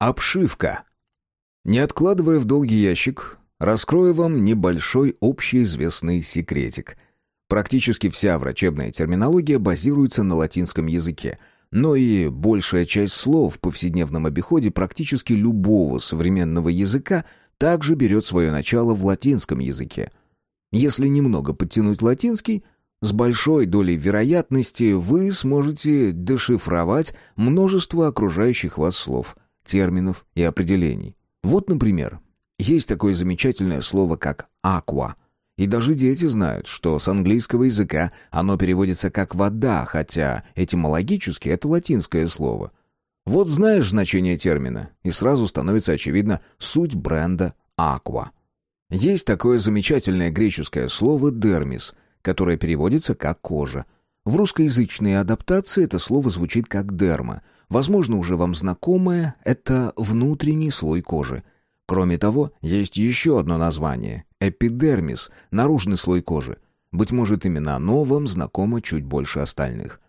Обшивка. Не откладывая в долгий ящик, раскрою вам небольшой общеизвестный секретик. Практически вся врачебная терминология базируется на латинском языке, но и большая часть слов в повседневном обиходе практически любого современного языка также берет свое начало в латинском языке. Если немного подтянуть латинский, с большой долей вероятности вы сможете дешифровать множество окружающих вас слов – терминов и определений. Вот, например, есть такое замечательное слово, как «аква». И даже дети знают, что с английского языка оно переводится как «вода», хотя этимологически это латинское слово. Вот знаешь значение термина, и сразу становится очевидна суть бренда «аква». Есть такое замечательное греческое слово «дермис», которое переводится как «кожа». В русскоязычной адаптации это слово звучит как «дерма», Возможно, уже вам знакомое — это внутренний слой кожи. Кроме того, есть еще одно название — эпидермис, наружный слой кожи. Быть может, именно оно вам знакомо чуть больше остальных.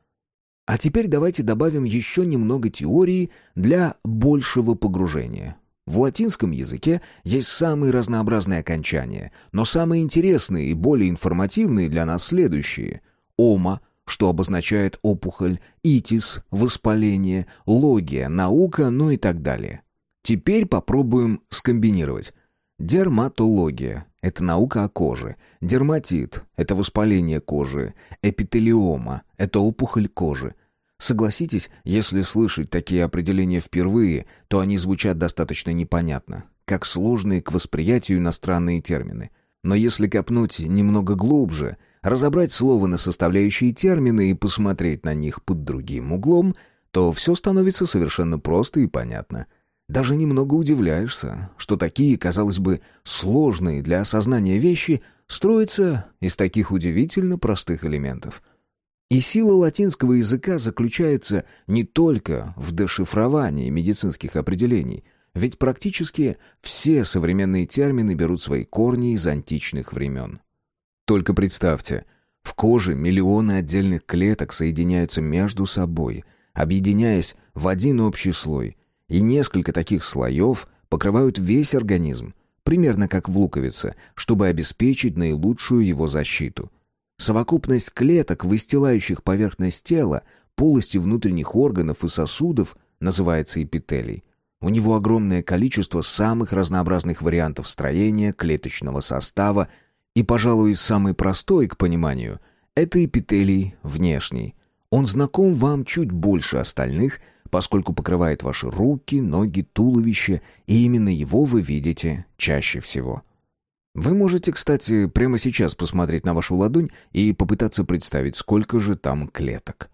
А теперь давайте добавим еще немного теории для большего погружения. В латинском языке есть самые разнообразные окончания, но самые интересные и более информативные для нас следующие. Ома — что обозначает опухоль, итис, воспаление, логия, наука, ну и так далее. Теперь попробуем скомбинировать. Дерматология – это наука о коже. Дерматит – это воспаление кожи. Эпителиома – это опухоль кожи. Согласитесь, если слышать такие определения впервые, то они звучат достаточно непонятно, как сложные к восприятию иностранные термины. Но если копнуть немного глубже – разобрать слово на составляющие термины и посмотреть на них под другим углом, то все становится совершенно просто и понятно. Даже немного удивляешься, что такие, казалось бы, сложные для осознания вещи строятся из таких удивительно простых элементов. И сила латинского языка заключается не только в дешифровании медицинских определений, ведь практически все современные термины берут свои корни из античных времен. Только представьте, в коже миллионы отдельных клеток соединяются между собой, объединяясь в один общий слой, и несколько таких слоев покрывают весь организм, примерно как в луковице, чтобы обеспечить наилучшую его защиту. Совокупность клеток, выстилающих поверхность тела, полости внутренних органов и сосудов, называется эпителий. У него огромное количество самых разнообразных вариантов строения, клеточного состава, и, пожалуй, самый простой к пониманию – это эпителий внешний. Он знаком вам чуть больше остальных, поскольку покрывает ваши руки, ноги, туловище, и именно его вы видите чаще всего. Вы можете, кстати, прямо сейчас посмотреть на вашу ладонь и попытаться представить, сколько же там клеток.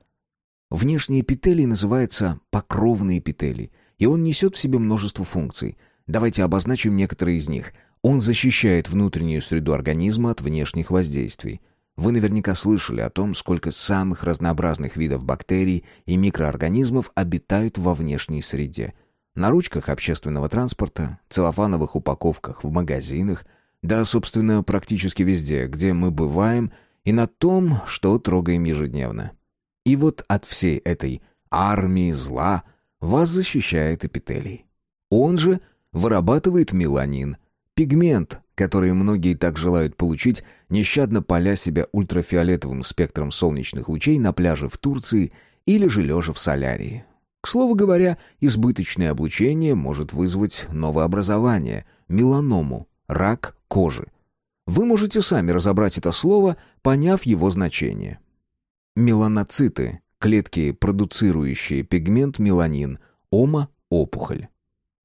Внешний эпителий называется покровный эпителий, и он несет в себе множество функций. Давайте обозначим некоторые из них – он защищает внутреннюю среду организма от внешних воздействий. Вы наверняка слышали о том, сколько самых разнообразных видов бактерий и микроорганизмов обитают во внешней среде. На ручках общественного транспорта, целлофановых упаковках в магазинах, да, собственно, практически везде, где мы бываем, и на том, что трогаем ежедневно. И вот от всей этой армии зла вас защищает эпителий. Он же вырабатывает меланин – Пигмент, который многие так желают получить, нещадно поля себя ультрафиолетовым спектром солнечных лучей на пляже в Турции или же лежа в солярии. К слову говоря, избыточное облучение может вызвать новообразование, меланому, рак кожи. Вы можете сами разобрать это слово, поняв его значение. Меланоциты – клетки, продуцирующие пигмент меланин, ома – опухоль.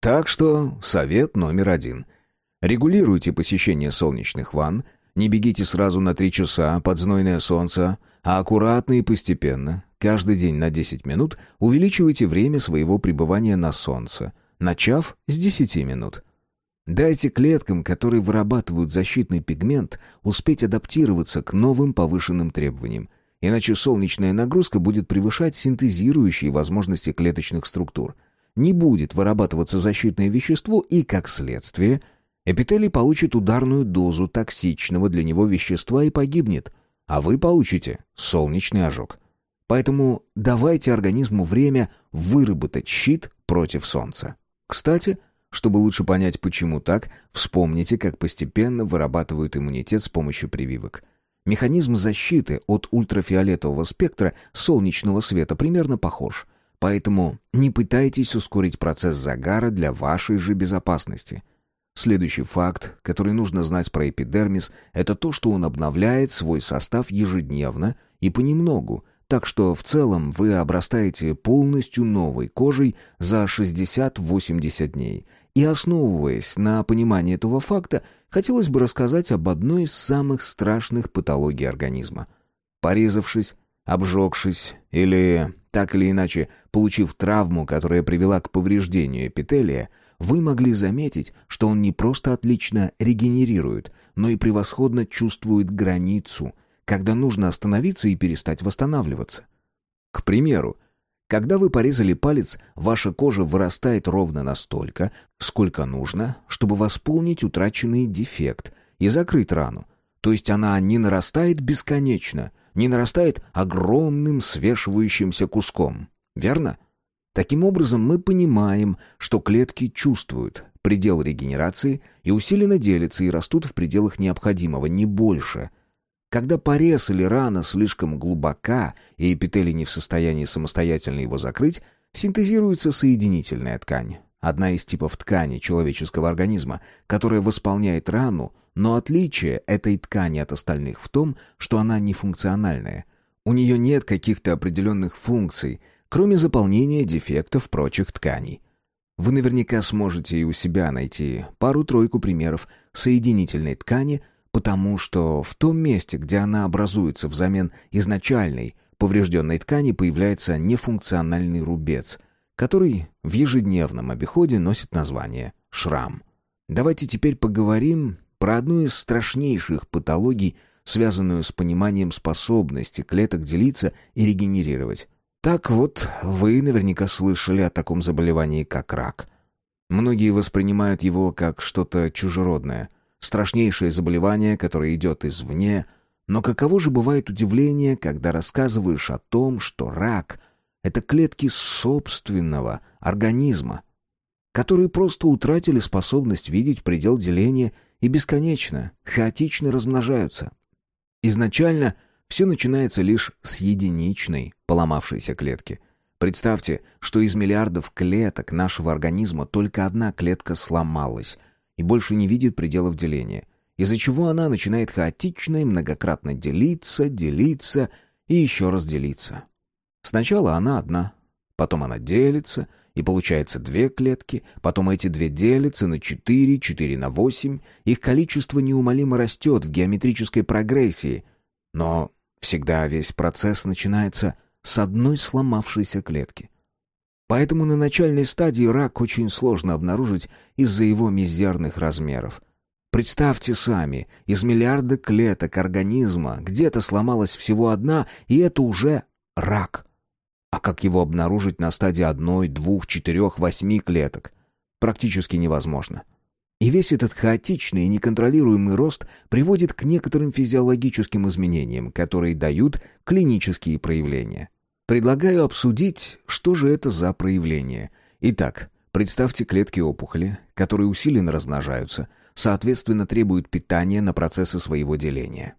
Так что совет номер один – Регулируйте посещение солнечных ванн, не бегите сразу на три часа под знойное солнце, а аккуратно и постепенно, каждый день на 10 минут, увеличивайте время своего пребывания на солнце, начав с 10 минут. Дайте клеткам, которые вырабатывают защитный пигмент, успеть адаптироваться к новым повышенным требованиям, иначе солнечная нагрузка будет превышать синтезирующие возможности клеточных структур. Не будет вырабатываться защитное вещество и, как следствие, Эпителий получит ударную дозу токсичного для него вещества и погибнет, а вы получите солнечный ожог. Поэтому давайте организму время выработать щит против солнца. Кстати, чтобы лучше понять, почему так, вспомните, как постепенно вырабатывают иммунитет с помощью прививок. Механизм защиты от ультрафиолетового спектра солнечного света примерно похож. Поэтому не пытайтесь ускорить процесс загара для вашей же безопасности. Следующий факт, который нужно знать про эпидермис, это то, что он обновляет свой состав ежедневно и понемногу, так что в целом вы обрастаете полностью новой кожей за 60-80 дней. И основываясь на понимании этого факта, хотелось бы рассказать об одной из самых страшных патологий организма. Порезавшись, обжегшись или, так или иначе, получив травму, которая привела к повреждению эпителия, вы могли заметить, что он не просто отлично регенерирует, но и превосходно чувствует границу, когда нужно остановиться и перестать восстанавливаться. К примеру, когда вы порезали палец, ваша кожа вырастает ровно настолько, сколько нужно, чтобы восполнить утраченный дефект и закрыть рану. То есть она не нарастает бесконечно, не нарастает огромным свешивающимся куском. Верно? Таким образом, мы понимаем, что клетки чувствуют предел регенерации и усиленно делятся и растут в пределах необходимого, не больше. Когда порез или рана слишком глубока и эпителий не в состоянии самостоятельно его закрыть, синтезируется соединительная ткань. Одна из типов ткани человеческого организма, которая восполняет рану, но отличие этой ткани от остальных в том, что она нефункциональная. У нее нет каких-то определенных функций, кроме заполнения дефектов прочих тканей. Вы наверняка сможете и у себя найти пару-тройку примеров соединительной ткани, потому что в том месте, где она образуется взамен изначальной поврежденной ткани, появляется нефункциональный рубец, который в ежедневном обиходе носит название шрам. Давайте теперь поговорим про одну из страшнейших патологий, связанную с пониманием способности клеток делиться и регенерировать. Так вот, вы наверняка слышали о таком заболевании, как рак. Многие воспринимают его как что-то чужеродное, страшнейшее заболевание, которое идет извне, но каково же бывает удивление, когда рассказываешь о том, что рак — это клетки собственного организма, которые просто утратили способность видеть предел деления и бесконечно, хаотично размножаются. Изначально — все начинается лишь с единичной поломавшейся клетки. Представьте, что из миллиардов клеток нашего организма только одна клетка сломалась и больше не видит пределов деления, из-за чего она начинает хаотично и многократно делиться, делиться и еще раз делиться. Сначала она одна, потом она делится, и получается две клетки, потом эти две делятся на четыре, четыре на восемь, их количество неумолимо растет в геометрической прогрессии, но Всегда весь процесс начинается с одной сломавшейся клетки. Поэтому на начальной стадии рак очень сложно обнаружить из-за его мизерных размеров. Представьте сами, из миллиарда клеток организма где-то сломалась всего одна, и это уже рак. А как его обнаружить на стадии одной, двух, четырех, восьми клеток? Практически невозможно. И весь этот хаотичный и неконтролируемый рост приводит к некоторым физиологическим изменениям, которые дают клинические проявления. Предлагаю обсудить, что же это за проявления. Итак, представьте клетки опухоли, которые усиленно размножаются, соответственно требуют питания на процессы своего деления.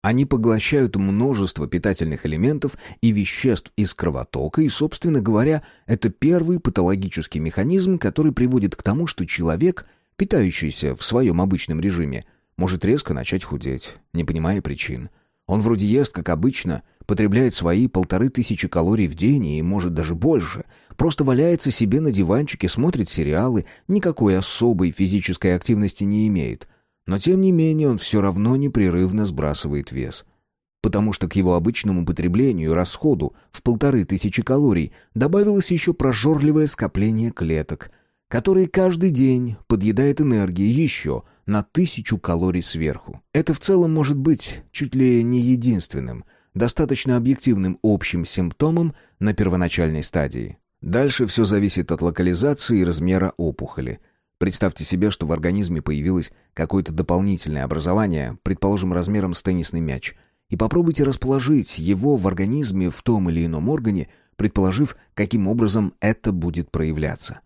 Они поглощают множество питательных элементов и веществ из кровотока, и, собственно говоря, это первый патологический механизм, который приводит к тому, что человек – питающийся в своем обычном режиме, может резко начать худеть, не понимая причин. Он вроде ест, как обычно, потребляет свои полторы тысячи калорий в день и, может, даже больше. Просто валяется себе на диванчике, смотрит сериалы, никакой особой физической активности не имеет. Но, тем не менее, он все равно непрерывно сбрасывает вес. Потому что к его обычному потреблению и расходу в полторы тысячи калорий добавилось еще прожорливое скопление клеток, который каждый день подъедает энергии еще на тысячу калорий сверху. Это в целом может быть чуть ли не единственным, достаточно объективным общим симптомом на первоначальной стадии. Дальше все зависит от локализации и размера опухоли. Представьте себе, что в организме появилось какое-то дополнительное образование, предположим, размером с теннисный мяч, и попробуйте расположить его в организме в том или ином органе, предположив, каким образом это будет проявляться.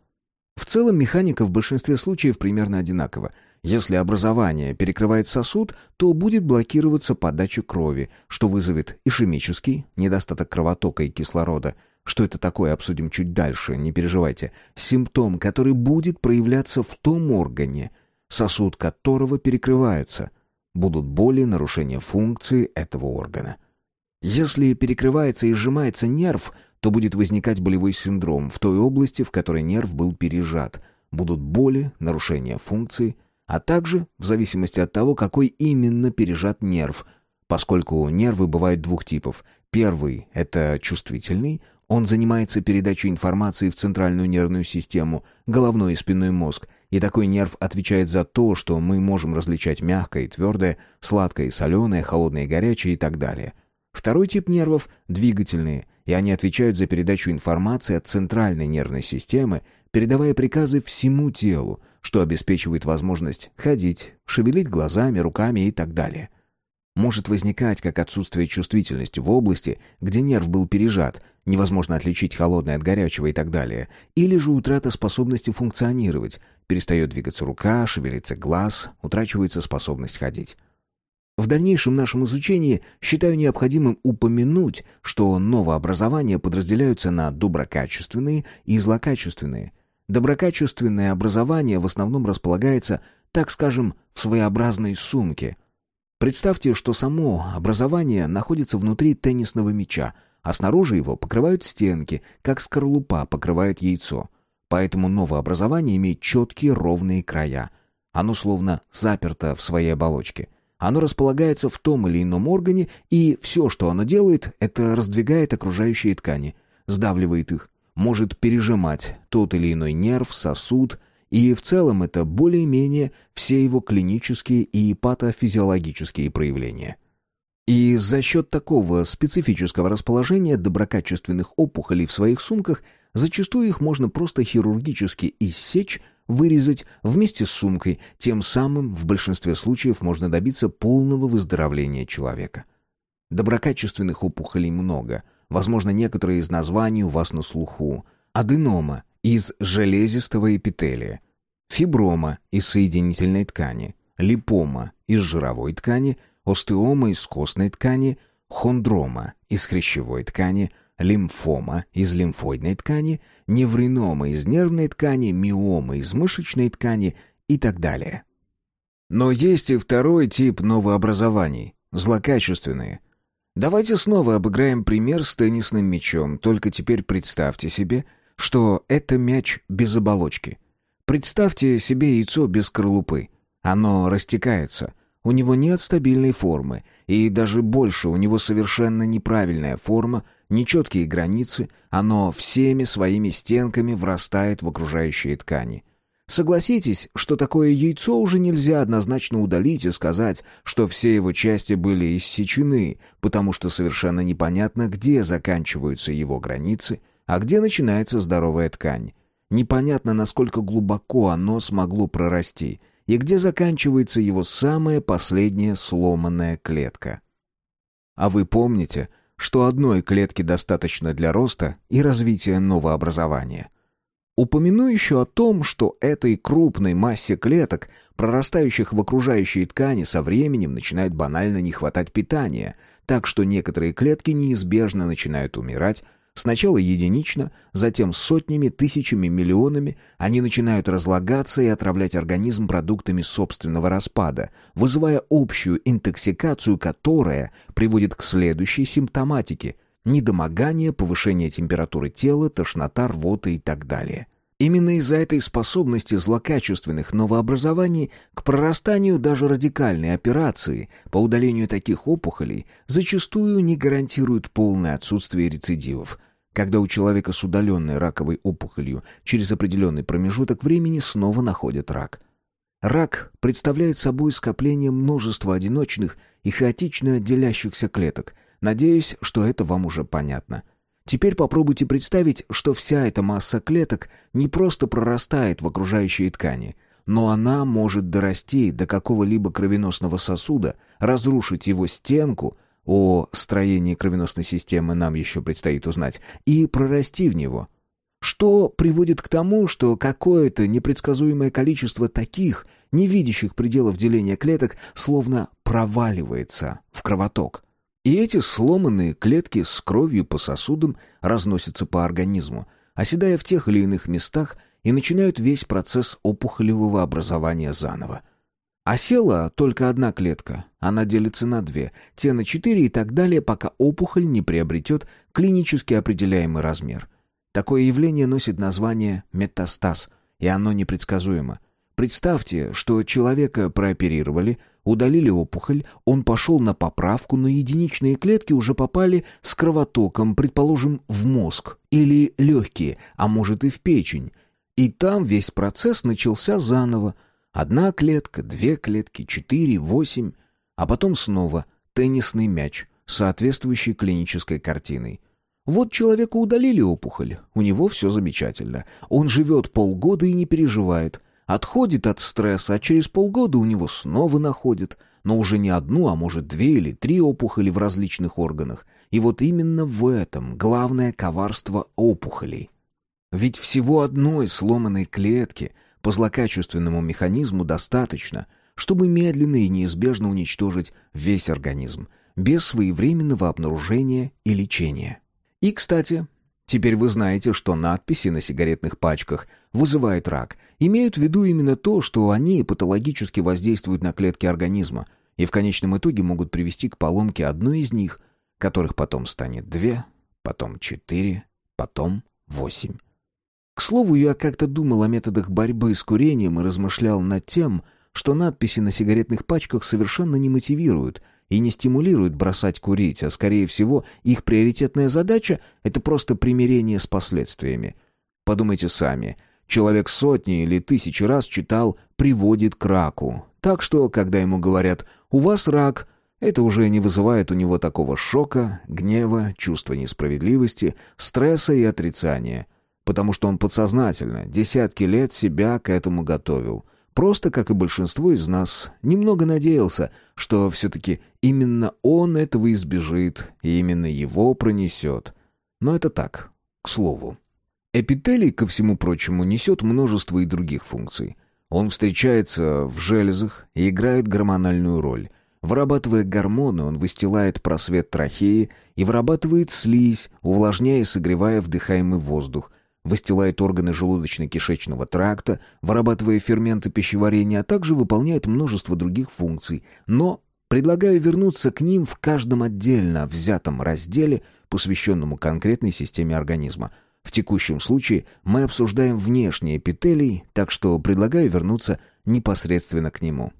В целом механика в большинстве случаев примерно одинакова. Если образование перекрывает сосуд, то будет блокироваться подача крови, что вызовет ишемический, недостаток кровотока и кислорода. Что это такое, обсудим чуть дальше, не переживайте. Симптом, который будет проявляться в том органе, сосуд которого перекрывается. Будут боли, нарушение функции этого органа. Если перекрывается и сжимается нерв, то будет возникать болевой синдром в той области, в которой нерв был пережат. Будут боли, нарушение функции, а также в зависимости от того, какой именно пережат нерв, поскольку нервы бывают двух типов. Первый – это чувствительный, он занимается передачей информации в центральную нервную систему, головной и спинной мозг, и такой нерв отвечает за то, что мы можем различать мягкое и твердое, сладкое и соленое, холодное и горячее и так далее. Второй тип нервов – двигательные, и они отвечают за передачу информации от центральной нервной системы, передавая приказы всему телу, что обеспечивает возможность ходить, шевелить глазами, руками и так далее. Может возникать как отсутствие чувствительности в области, где нерв был пережат, невозможно отличить холодное от горячего и так далее, или же утрата способности функционировать, перестает двигаться рука, шевелится глаз, утрачивается способность ходить. В дальнейшем нашем изучении считаю необходимым упомянуть, что новообразования подразделяются на доброкачественные и злокачественные – Доброкачественное образование в основном располагается, так скажем, в своеобразной сумке. Представьте, что само образование находится внутри теннисного мяча, а снаружи его покрывают стенки, как скорлупа покрывает яйцо. Поэтому новое образование имеет четкие ровные края. Оно словно заперто в своей оболочке. Оно располагается в том или ином органе, и все, что оно делает, это раздвигает окружающие ткани, сдавливает их, может пережимать тот или иной нерв, сосуд, и в целом это более-менее все его клинические и патофизиологические проявления. И за счет такого специфического расположения доброкачественных опухолей в своих сумках зачастую их можно просто хирургически иссечь, вырезать вместе с сумкой, тем самым в большинстве случаев можно добиться полного выздоровления человека. Доброкачественных опухолей много – Возможно, некоторые из названий у вас на слуху. Аденома из железистого эпителия. Фиброма из соединительной ткани. Липома из жировой ткани. Остеома из костной ткани. Хондрома из хрящевой ткани. Лимфома из лимфоидной ткани. Невринома из нервной ткани. Миома из мышечной ткани и так далее. Но есть и второй тип новообразований – злокачественные – Давайте снова обыграем пример с теннисным мячом, только теперь представьте себе, что это мяч без оболочки. Представьте себе яйцо без скорлупы. Оно растекается. У него нет стабильной формы, и даже больше, у него совершенно неправильная форма, нечеткие границы, оно всеми своими стенками врастает в окружающие ткани. Согласитесь, что такое яйцо уже нельзя однозначно удалить и сказать, что все его части были иссечены, потому что совершенно непонятно, где заканчиваются его границы, а где начинается здоровая ткань. Непонятно, насколько глубоко оно смогло прорасти, и где заканчивается его самая последняя сломанная клетка. А вы помните, что одной клетки достаточно для роста и развития новообразования? Упомяну еще о том, что этой крупной массе клеток, прорастающих в окружающей ткани, со временем начинает банально не хватать питания, так что некоторые клетки неизбежно начинают умирать, сначала единично, затем сотнями, тысячами, миллионами, они начинают разлагаться и отравлять организм продуктами собственного распада, вызывая общую интоксикацию, которая приводит к следующей симптоматике – недомогание, повышение температуры тела, тошнота, рвота и так далее. Именно из-за этой способности злокачественных новообразований к прорастанию даже радикальной операции по удалению таких опухолей зачастую не гарантируют полное отсутствие рецидивов, когда у человека с удаленной раковой опухолью через определенный промежуток времени снова находят рак. Рак представляет собой скопление множества одиночных и хаотично делящихся клеток – Надеюсь, что это вам уже понятно. Теперь попробуйте представить, что вся эта масса клеток не просто прорастает в окружающие ткани, но она может дорасти до какого-либо кровеносного сосуда, разрушить его стенку, о строении кровеносной системы нам еще предстоит узнать, и прорасти в него. что приводит к тому, что какое-то непредсказуемое количество таких, не видящих пределов деления клеток, словно проваливается в кровоток. И эти сломанные клетки с кровью по сосудам разносятся по организму, оседая в тех или иных местах и начинают весь процесс опухолевого образования заново. А села только одна клетка, она делится на две, те на четыре и так далее, пока опухоль не приобретет клинически определяемый размер. Такое явление носит название метастаз, и оно непредсказуемо. Представьте, что человека прооперировали, удалили опухоль, он пошел на поправку, но единичные клетки уже попали с кровотоком, предположим, в мозг или легкие, а может и в печень. И там весь процесс начался заново. Одна клетка, две клетки, четыре, восемь, а потом снова теннисный мяч, соответствующий клинической картиной. Вот человеку удалили опухоль, у него все замечательно. Он живет полгода и не переживает. Отходит от стресса, а через полгода у него снова находят. Но уже не одну, а может две или три опухоли в различных органах. И вот именно в этом главное коварство опухолей. Ведь всего одной сломанной клетки по злокачественному механизму достаточно, чтобы медленно и неизбежно уничтожить весь организм, без своевременного обнаружения и лечения. И, кстати, теперь вы знаете, что надписи на сигаретных пачках «вызывает рак» имеют в виду именно то, что они патологически воздействуют на клетки организма и в конечном итоге могут привести к поломке одной из них, которых потом станет две, потом четыре, потом восемь. К слову, я как-то думал о методах борьбы с курением и размышлял над тем, что надписи на сигаретных пачках совершенно не мотивируют – и не стимулируют бросать курить, а скорее всего их приоритетная задача – это просто примирение с последствиями. Подумайте сами. Человек сотни или тысячи раз читал «приводит к раку». Так что, когда ему говорят «у вас рак», это уже не вызывает у него такого шока, гнева, чувства несправедливости, стресса и отрицания. Потому что он подсознательно десятки лет себя к этому готовил – Просто, как и большинство из нас, немного надеялся, что все-таки именно он этого избежит, и именно его пронесет. Но это так, к слову. Эпителий, ко всему прочему, несет множество и других функций. Он встречается в железах и играет гормональную роль. Вырабатывая гормоны, он выстилает просвет трахеи и вырабатывает слизь, увлажняя и согревая вдыхаемый воздух – выстилает органы желудочно-кишечного тракта, вырабатывая ферменты пищеварения, а также выполняет множество других функций. Но предлагаю вернуться к ним в каждом отдельно взятом разделе, посвященному конкретной системе организма. В текущем случае мы обсуждаем внешний эпителий, так что предлагаю вернуться непосредственно к нему.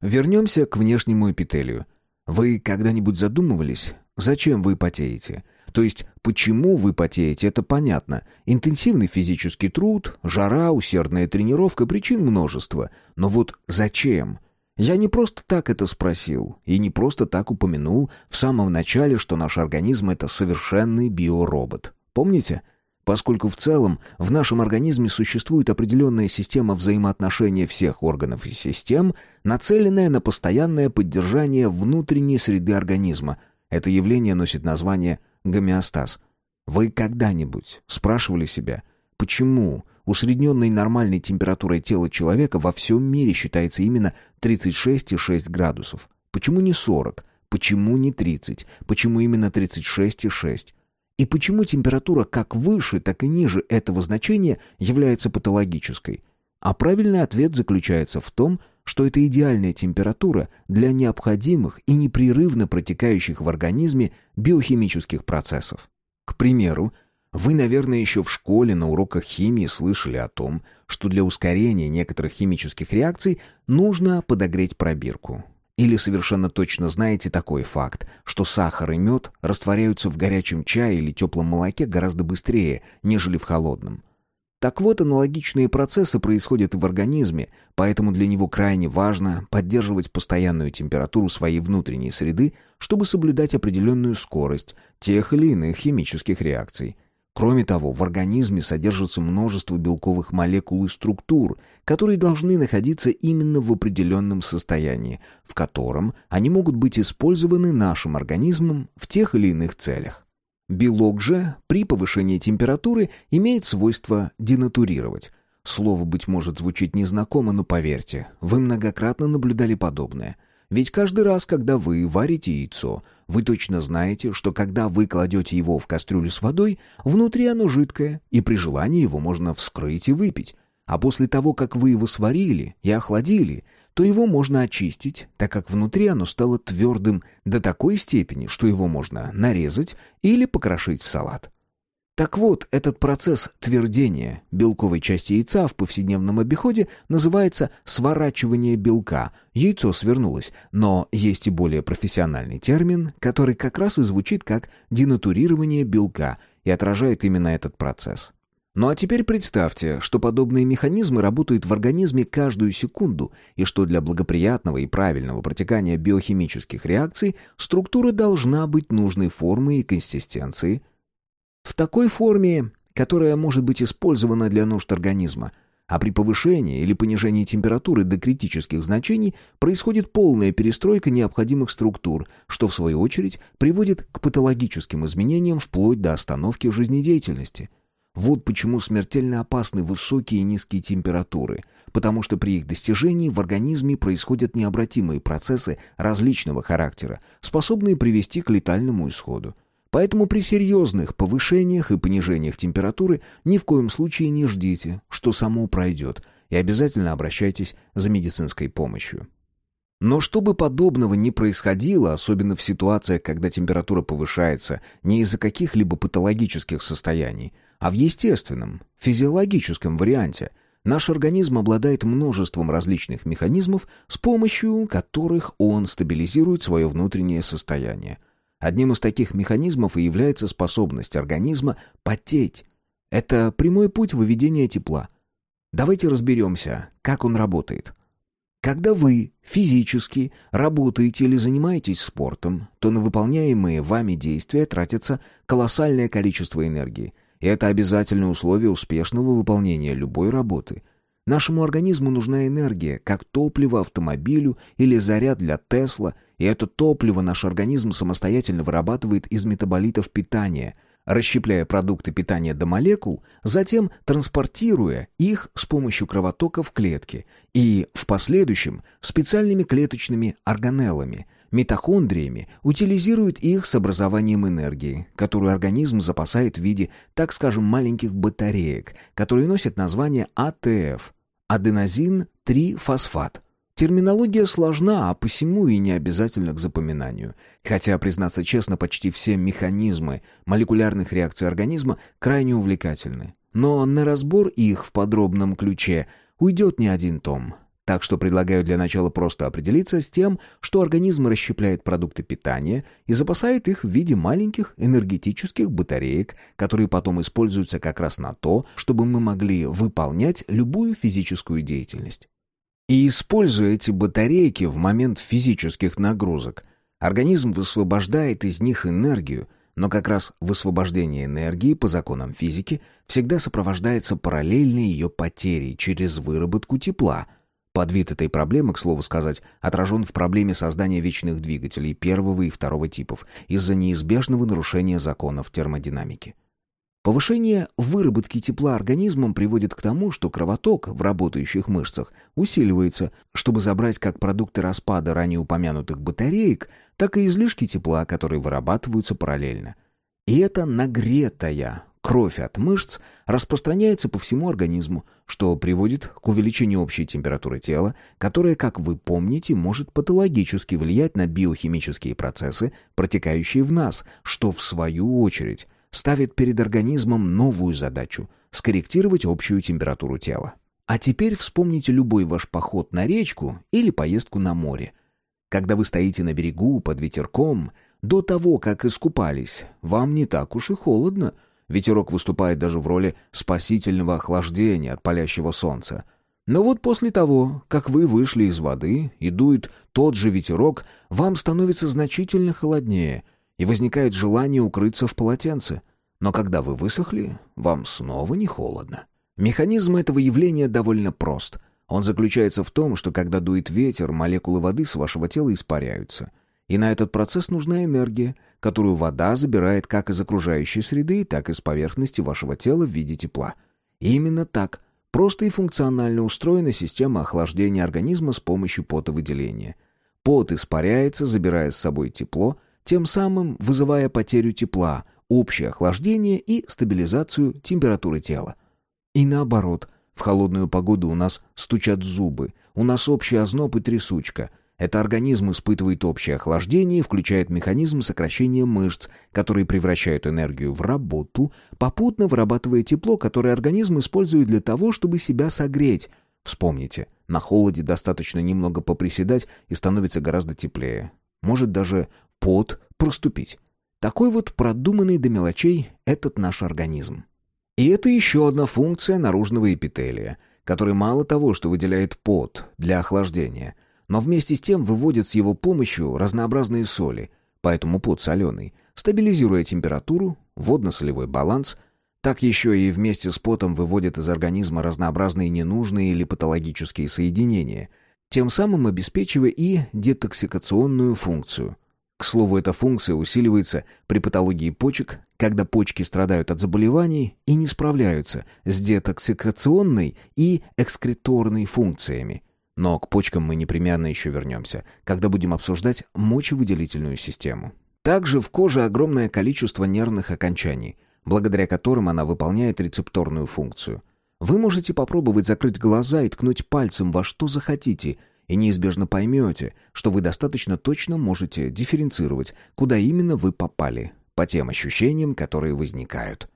Вернемся к внешнему эпителию. Вы когда-нибудь задумывались, зачем вы потеете? То есть, почему вы потеете, это понятно. Интенсивный физический труд, жара, усердная тренировка, причин множество. Но вот зачем? Я не просто так это спросил, и не просто так упомянул в самом начале, что наш организм — это совершенный биоробот. Помните? Поскольку в целом в нашем организме существует определенная система взаимоотношения всех органов и систем, нацеленная на постоянное поддержание внутренней среды организма. Это явление носит название гомеостаз. Вы когда-нибудь спрашивали себя, почему усредненной нормальной температурой тела человека во всем мире считается именно 36,6 градусов? Почему не 40? Почему не 30? Почему именно 36,6? И почему температура как выше, так и ниже этого значения является патологической? А правильный ответ заключается в том, что это идеальная температура для необходимых и непрерывно протекающих в организме биохимических процессов. К примеру, вы, наверное, еще в школе на уроках химии слышали о том, что для ускорения некоторых химических реакций нужно подогреть пробирку. Или совершенно точно знаете такой факт, что сахар и мед растворяются в горячем чае или теплом молоке гораздо быстрее, нежели в холодном. Так вот, аналогичные процессы происходят и в организме, поэтому для него крайне важно поддерживать постоянную температуру своей внутренней среды, чтобы соблюдать определенную скорость тех или иных химических реакций. Кроме того, в организме содержится множество белковых молекул и структур, которые должны находиться именно в определенном состоянии, в котором они могут быть использованы нашим организмом в тех или иных целях. Белок же при повышении температуры имеет свойство денатурировать. Слово, быть может, звучит незнакомо, но поверьте, вы многократно наблюдали подобное. Ведь каждый раз, когда вы варите яйцо, вы точно знаете, что когда вы кладете его в кастрюлю с водой, внутри оно жидкое, и при желании его можно вскрыть и выпить. А после того, как вы его сварили и охладили, то его можно очистить, так как внутри оно стало твердым до такой степени, что его можно нарезать или покрошить в салат. Так вот, этот процесс твердения белковой части яйца в повседневном обиходе называется сворачивание белка. Яйцо свернулось, но есть и более профессиональный термин, который как раз и звучит как денатурирование белка и отражает именно этот процесс. Ну а теперь представьте, что подобные механизмы работают в организме каждую секунду, и что для благоприятного и правильного протекания биохимических реакций структура должна быть нужной формы и консистенции. В такой форме, которая может быть использована для нужд организма, а при повышении или понижении температуры до критических значений происходит полная перестройка необходимых структур, что в свою очередь приводит к патологическим изменениям вплоть до остановки жизнедеятельности – вот почему смертельно опасны высокие и низкие температуры, потому что при их достижении в организме происходят необратимые процессы различного характера, способные привести к летальному исходу. Поэтому при серьезных повышениях и понижениях температуры ни в коем случае не ждите, что само пройдет, и обязательно обращайтесь за медицинской помощью. Но чтобы подобного не происходило, особенно в ситуациях, когда температура повышается не из-за каких-либо патологических состояний, а в естественном, физиологическом варианте, наш организм обладает множеством различных механизмов, с помощью которых он стабилизирует свое внутреннее состояние. Одним из таких механизмов и является способность организма потеть. Это прямой путь выведения тепла. Давайте разберемся, как он работает. Когда вы физически работаете или занимаетесь спортом, то на выполняемые вами действия тратится колоссальное количество энергии. И это обязательное условие успешного выполнения любой работы. Нашему организму нужна энергия, как топливо автомобилю или заряд для Тесла, и это топливо наш организм самостоятельно вырабатывает из метаболитов питания – расщепляя продукты питания до молекул, затем транспортируя их с помощью кровотока в клетки и, в последующем, специальными клеточными органеллами, митохондриями, утилизирует их с образованием энергии, которую организм запасает в виде, так скажем, маленьких батареек, которые носят название АТФ – аденозин-3-фосфат – Терминология сложна, а посему и не обязательна к запоминанию. Хотя, признаться честно, почти все механизмы молекулярных реакций организма крайне увлекательны. Но на разбор их в подробном ключе уйдет не один том. Так что предлагаю для начала просто определиться с тем, что организм расщепляет продукты питания и запасает их в виде маленьких энергетических батареек, которые потом используются как раз на то, чтобы мы могли выполнять любую физическую деятельность. И используя эти батарейки в момент физических нагрузок, организм высвобождает из них энергию, но как раз высвобождение энергии по законам физики всегда сопровождается параллельной ее потерей через выработку тепла. Подвид этой проблемы, к слову сказать, отражен в проблеме создания вечных двигателей первого и второго типов из-за неизбежного нарушения законов термодинамики. Повышение выработки тепла организмом приводит к тому, что кровоток в работающих мышцах усиливается, чтобы забрать как продукты распада ранее упомянутых батареек, так и излишки тепла, которые вырабатываются параллельно. И эта нагретая кровь от мышц распространяется по всему организму, что приводит к увеличению общей температуры тела, которая, как вы помните, может патологически влиять на биохимические процессы, протекающие в нас, что в свою очередь ставит перед организмом новую задачу – скорректировать общую температуру тела. А теперь вспомните любой ваш поход на речку или поездку на море. Когда вы стоите на берегу под ветерком, до того, как искупались, вам не так уж и холодно. Ветерок выступает даже в роли спасительного охлаждения от палящего солнца. Но вот после того, как вы вышли из воды и дует тот же ветерок, вам становится значительно холоднее – и возникает желание укрыться в полотенце. Но когда вы высохли, вам снова не холодно. Механизм этого явления довольно прост. Он заключается в том, что когда дует ветер, молекулы воды с вашего тела испаряются. И на этот процесс нужна энергия, которую вода забирает как из окружающей среды, так и с поверхности вашего тела в виде тепла. И именно так просто и функционально устроена система охлаждения организма с помощью потовыделения. Пот испаряется, забирая с собой тепло, тем самым вызывая потерю тепла, общее охлаждение и стабилизацию температуры тела. И наоборот, в холодную погоду у нас стучат зубы, у нас общий озноб и трясучка – это организм испытывает общее охлаждение и включает механизм сокращения мышц, которые превращают энергию в работу, попутно вырабатывая тепло, которое организм использует для того, чтобы себя согреть. Вспомните, на холоде достаточно немного поприседать и становится гораздо теплее. Может даже пот проступить. Такой вот продуманный до мелочей этот наш организм. И это еще одна функция наружного эпителия, который мало того, что выделяет пот для охлаждения – но вместе с тем выводят с его помощью разнообразные соли, поэтому пот соленый, стабилизируя температуру, водно-солевой баланс, так еще и вместе с потом выводят из организма разнообразные ненужные или патологические соединения, тем самым обеспечивая и детоксикационную функцию. К слову, эта функция усиливается при патологии почек, когда почки страдают от заболеваний и не справляются с детоксикационной и экскреторной функциями – но к почкам мы непременно еще вернемся, когда будем обсуждать мочевыделительную систему. Также в коже огромное количество нервных окончаний, благодаря которым она выполняет рецепторную функцию. Вы можете попробовать закрыть глаза и ткнуть пальцем во что захотите, и неизбежно поймете, что вы достаточно точно можете дифференцировать, куда именно вы попали, по тем ощущениям, которые возникают.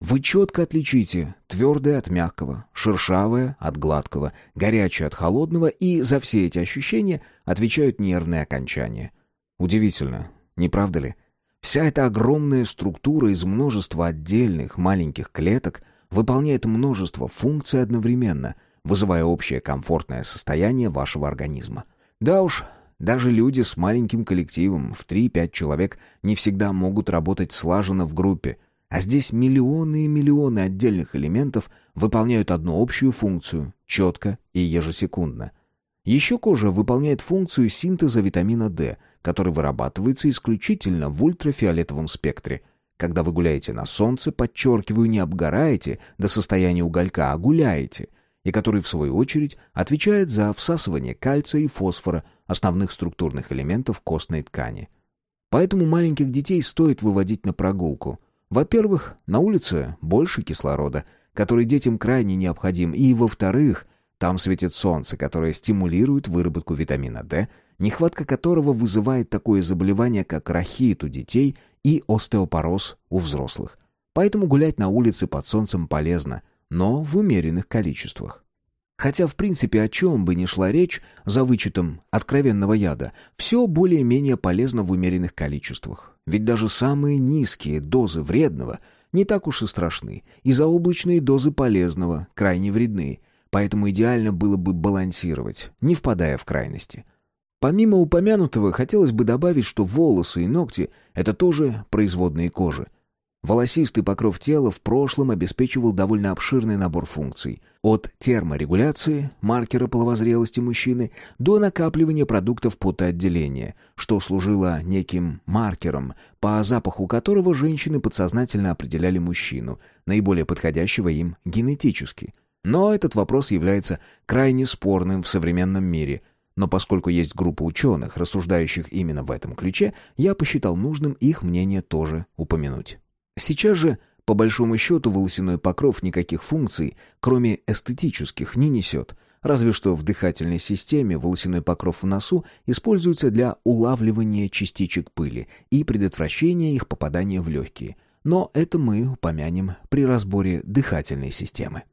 Вы четко отличите твердое от мягкого, шершавое от гладкого, горячее от холодного, и за все эти ощущения отвечают нервные окончания. Удивительно, не правда ли? Вся эта огромная структура из множества отдельных маленьких клеток выполняет множество функций одновременно, вызывая общее комфортное состояние вашего организма. Да уж, даже люди с маленьким коллективом в 3-5 человек не всегда могут работать слаженно в группе – а здесь миллионы и миллионы отдельных элементов выполняют одну общую функцию, четко и ежесекундно. Еще кожа выполняет функцию синтеза витамина D, который вырабатывается исключительно в ультрафиолетовом спектре. Когда вы гуляете на солнце, подчеркиваю, не обгораете до состояния уголька, а гуляете, и который, в свою очередь, отвечает за всасывание кальция и фосфора, основных структурных элементов костной ткани. Поэтому маленьких детей стоит выводить на прогулку – во-первых, на улице больше кислорода, который детям крайне необходим, и, во-вторых, там светит солнце, которое стимулирует выработку витамина D, нехватка которого вызывает такое заболевание, как рахит у детей и остеопороз у взрослых. Поэтому гулять на улице под солнцем полезно, но в умеренных количествах. Хотя, в принципе, о чем бы ни шла речь, за вычетом откровенного яда, все более-менее полезно в умеренных количествах. Ведь даже самые низкие дозы вредного не так уж и страшны, и заоблачные дозы полезного крайне вредны, поэтому идеально было бы балансировать, не впадая в крайности. Помимо упомянутого, хотелось бы добавить, что волосы и ногти – это тоже производные кожи – Волосистый покров тела в прошлом обеспечивал довольно обширный набор функций. От терморегуляции, маркера половозрелости мужчины, до накапливания продуктов потоотделения, что служило неким маркером, по запаху которого женщины подсознательно определяли мужчину, наиболее подходящего им генетически. Но этот вопрос является крайне спорным в современном мире – но поскольку есть группа ученых, рассуждающих именно в этом ключе, я посчитал нужным их мнение тоже упомянуть. Сейчас же, по большому счету, волосяной покров никаких функций, кроме эстетических, не несет. Разве что в дыхательной системе волосяной покров в носу используется для улавливания частичек пыли и предотвращения их попадания в легкие. Но это мы упомянем при разборе дыхательной системы.